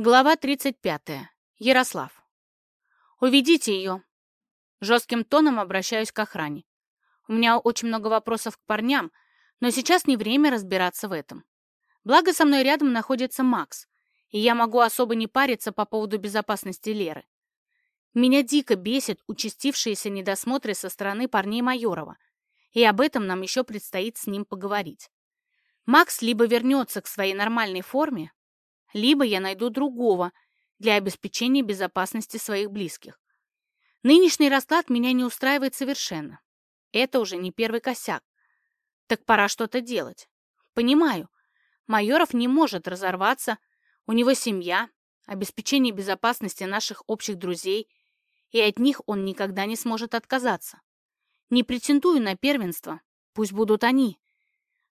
Глава 35. Ярослав. «Уведите ее!» Жестким тоном обращаюсь к охране. У меня очень много вопросов к парням, но сейчас не время разбираться в этом. Благо, со мной рядом находится Макс, и я могу особо не париться по поводу безопасности Леры. Меня дико бесит участившиеся недосмотры со стороны парней Майорова, и об этом нам еще предстоит с ним поговорить. Макс либо вернется к своей нормальной форме, либо я найду другого для обеспечения безопасности своих близких. Нынешний расклад меня не устраивает совершенно. Это уже не первый косяк. Так пора что-то делать. Понимаю, Майоров не может разорваться, у него семья, обеспечение безопасности наших общих друзей, и от них он никогда не сможет отказаться. Не претендую на первенство, пусть будут они.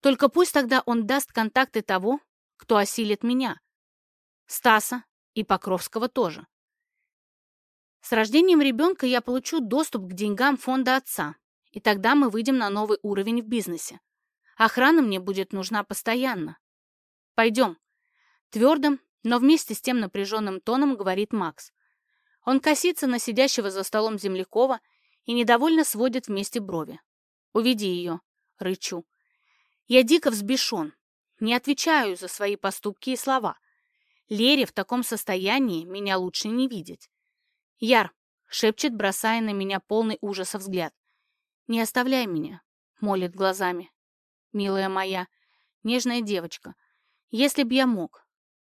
Только пусть тогда он даст контакты того, кто осилит меня. Стаса и Покровского тоже. С рождением ребенка я получу доступ к деньгам фонда отца, и тогда мы выйдем на новый уровень в бизнесе. Охрана мне будет нужна постоянно. Пойдем. Твердым, но вместе с тем напряженным тоном говорит Макс. Он косится на сидящего за столом Землякова и недовольно сводит вместе брови. «Уведи ее», — рычу. Я дико взбешен, не отвечаю за свои поступки и слова. Лере в таком состоянии меня лучше не видеть. Яр, шепчет, бросая на меня полный ужаса взгляд. Не оставляй меня, молит глазами. Милая моя, нежная девочка, если б я мог.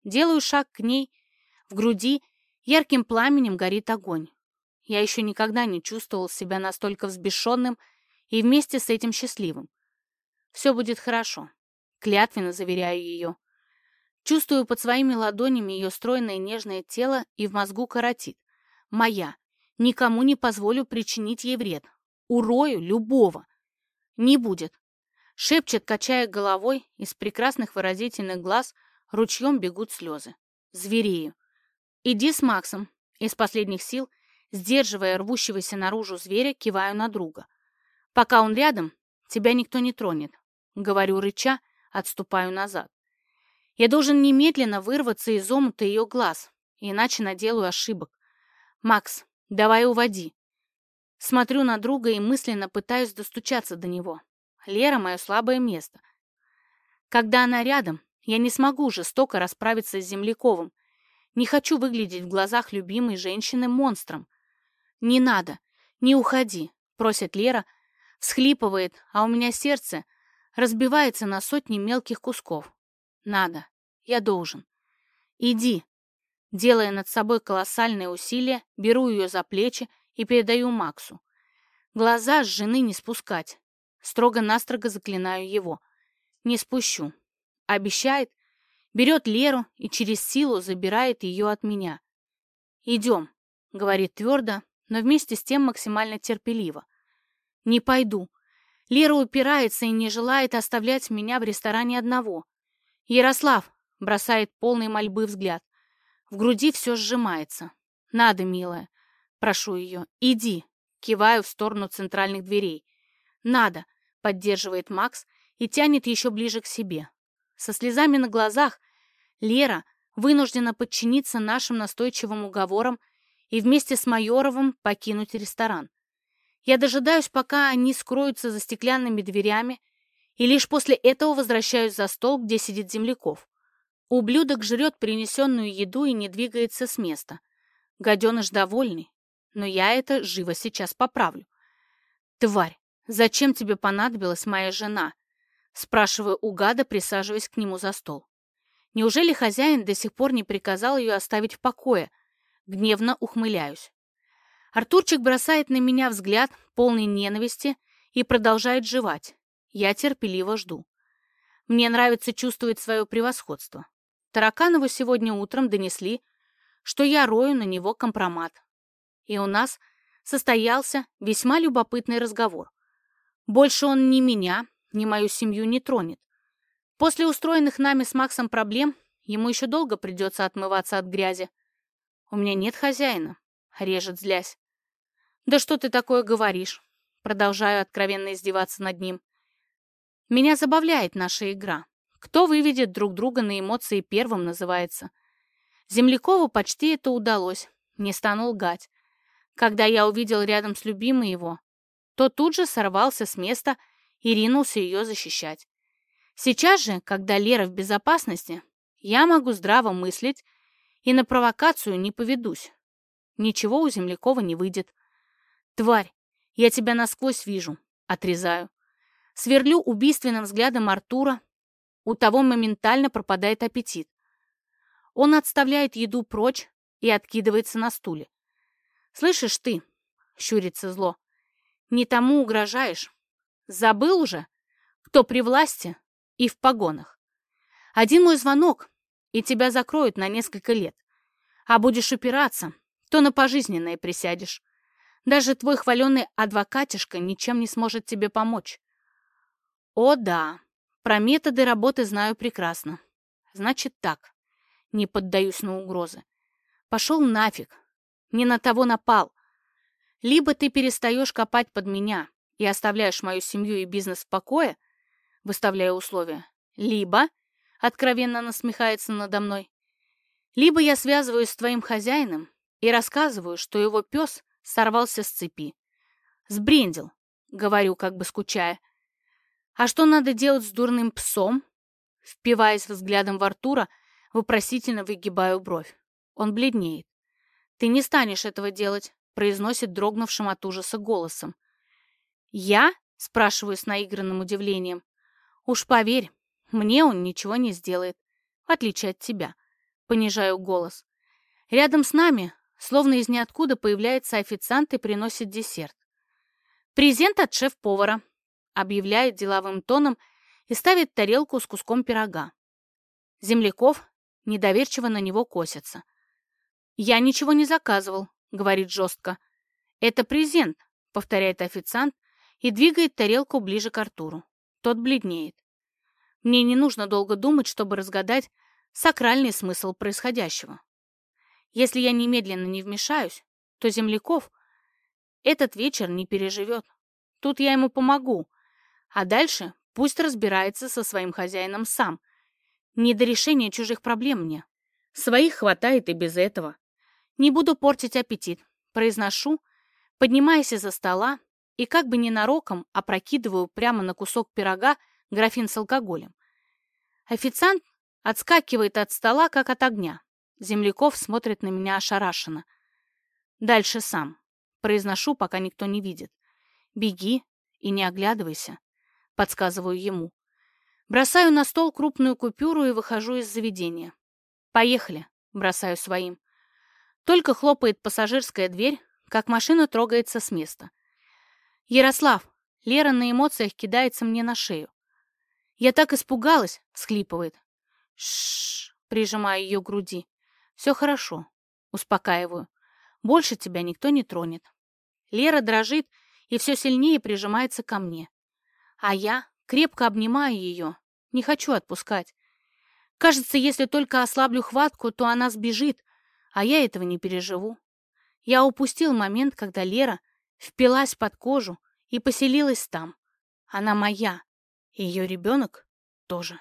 Делаю шаг к ней, в груди ярким пламенем горит огонь. Я еще никогда не чувствовал себя настолько взбешенным и вместе с этим счастливым. Все будет хорошо. Клятвенно заверяю ее. Чувствую под своими ладонями ее стройное нежное тело и в мозгу коротит. Моя. Никому не позволю причинить ей вред. Урою любого. Не будет. Шепчет, качая головой, из прекрасных выразительных глаз ручьем бегут слезы. Зверею. Иди с Максом. Из последних сил, сдерживая рвущегося наружу зверя, киваю на друга. Пока он рядом, тебя никто не тронет. Говорю рыча, отступаю назад. Я должен немедленно вырваться из омута ее глаз, иначе наделаю ошибок. «Макс, давай уводи». Смотрю на друга и мысленно пытаюсь достучаться до него. Лера — мое слабое место. Когда она рядом, я не смогу жестоко расправиться с Земляковым. Не хочу выглядеть в глазах любимой женщины монстром. «Не надо, не уходи», — просит Лера, всхлипывает, а у меня сердце разбивается на сотни мелких кусков. Надо. Я должен. Иди. Делая над собой колоссальные усилия, беру ее за плечи и передаю Максу. Глаза с жены не спускать. Строго-настрого заклинаю его. Не спущу. Обещает, берет Леру и через силу забирает ее от меня. «Идем», — говорит твердо, но вместе с тем максимально терпеливо. «Не пойду». Лера упирается и не желает оставлять меня в ресторане одного. «Ярослав!» — бросает полный мольбы взгляд. В груди все сжимается. «Надо, милая!» — прошу ее. «Иди!» — киваю в сторону центральных дверей. «Надо!» — поддерживает Макс и тянет еще ближе к себе. Со слезами на глазах Лера вынуждена подчиниться нашим настойчивым уговорам и вместе с Майоровым покинуть ресторан. Я дожидаюсь, пока они скроются за стеклянными дверями, и лишь после этого возвращаюсь за стол, где сидит земляков. Ублюдок жрет принесенную еду и не двигается с места. Гаденыш довольный, но я это живо сейчас поправлю. «Тварь, зачем тебе понадобилась моя жена?» Спрашиваю у гада, присаживаясь к нему за стол. Неужели хозяин до сих пор не приказал ее оставить в покое? Гневно ухмыляюсь. Артурчик бросает на меня взгляд, полный ненависти, и продолжает жевать. Я терпеливо жду. Мне нравится чувствовать свое превосходство. Тараканову сегодня утром донесли, что я рою на него компромат. И у нас состоялся весьма любопытный разговор. Больше он ни меня, ни мою семью не тронет. После устроенных нами с Максом проблем ему еще долго придется отмываться от грязи. У меня нет хозяина, режет злясь. Да что ты такое говоришь? Продолжаю откровенно издеваться над ним. Меня забавляет наша игра. Кто выведет друг друга на эмоции первым, называется. Землякову почти это удалось, не стану лгать. Когда я увидел рядом с любимой его, то тут же сорвался с места и ринулся ее защищать. Сейчас же, когда Лера в безопасности, я могу здраво мыслить и на провокацию не поведусь. Ничего у Землякова не выйдет. Тварь, я тебя насквозь вижу, отрезаю. Сверлю убийственным взглядом Артура. У того моментально пропадает аппетит. Он отставляет еду прочь и откидывается на стуле. «Слышишь ты?» — щурится зло. «Не тому угрожаешь. Забыл уже, кто при власти и в погонах. Один мой звонок, и тебя закроют на несколько лет. А будешь упираться, то на пожизненное присядешь. Даже твой хваленый адвокатишка ничем не сможет тебе помочь. О да, про методы работы знаю прекрасно. Значит так, не поддаюсь на угрозы. Пошел нафиг, не на того напал. Либо ты перестаешь копать под меня и оставляешь мою семью и бизнес в покое, выставляя условия, либо, откровенно насмехается надо мной, либо я связываюсь с твоим хозяином и рассказываю, что его пес сорвался с цепи. Сбрендил, говорю, как бы скучая. А что надо делать с дурным псом? Впиваясь взглядом в Артура, вопросительно выгибаю бровь. Он бледнеет. «Ты не станешь этого делать», — произносит дрогнувшим от ужаса голосом. «Я?» — спрашиваю с наигранным удивлением. «Уж поверь, мне он ничего не сделает, в отличие от тебя». Понижаю голос. Рядом с нами, словно из ниоткуда, появляется официант и приносит десерт. «Презент от шеф-повара», — объявляет деловым тоном и ставит тарелку с куском пирога. Земляков недоверчиво на него косится. «Я ничего не заказывал», — говорит жестко. «Это презент», — повторяет официант и двигает тарелку ближе к Артуру. Тот бледнеет. Мне не нужно долго думать, чтобы разгадать сакральный смысл происходящего. Если я немедленно не вмешаюсь, то Земляков этот вечер не переживет. Тут я ему помогу, а дальше пусть разбирается со своим хозяином сам. Не до решения чужих проблем мне. Своих хватает и без этого. Не буду портить аппетит. Произношу, поднимаясь из-за стола и как бы ненароком опрокидываю прямо на кусок пирога графин с алкоголем. Официант отскакивает от стола, как от огня. Земляков смотрит на меня ошарашенно. Дальше сам. Произношу, пока никто не видит. Беги и не оглядывайся. Подсказываю ему. Бросаю на стол крупную купюру и выхожу из заведения. Поехали, бросаю своим. Только хлопает пассажирская дверь, как машина трогается с места. «Ярослав!» Лера на эмоциях кидается мне на шею. «Я так испугалась!» — всхлипывает. Шш, прижимаю ее к груди. «Все хорошо», — успокаиваю. «Больше тебя никто не тронет». Лера дрожит и все сильнее прижимается ко мне. А я крепко обнимаю ее, не хочу отпускать. Кажется, если только ослаблю хватку, то она сбежит, а я этого не переживу. Я упустил момент, когда Лера впилась под кожу и поселилась там. Она моя, ее ребенок тоже.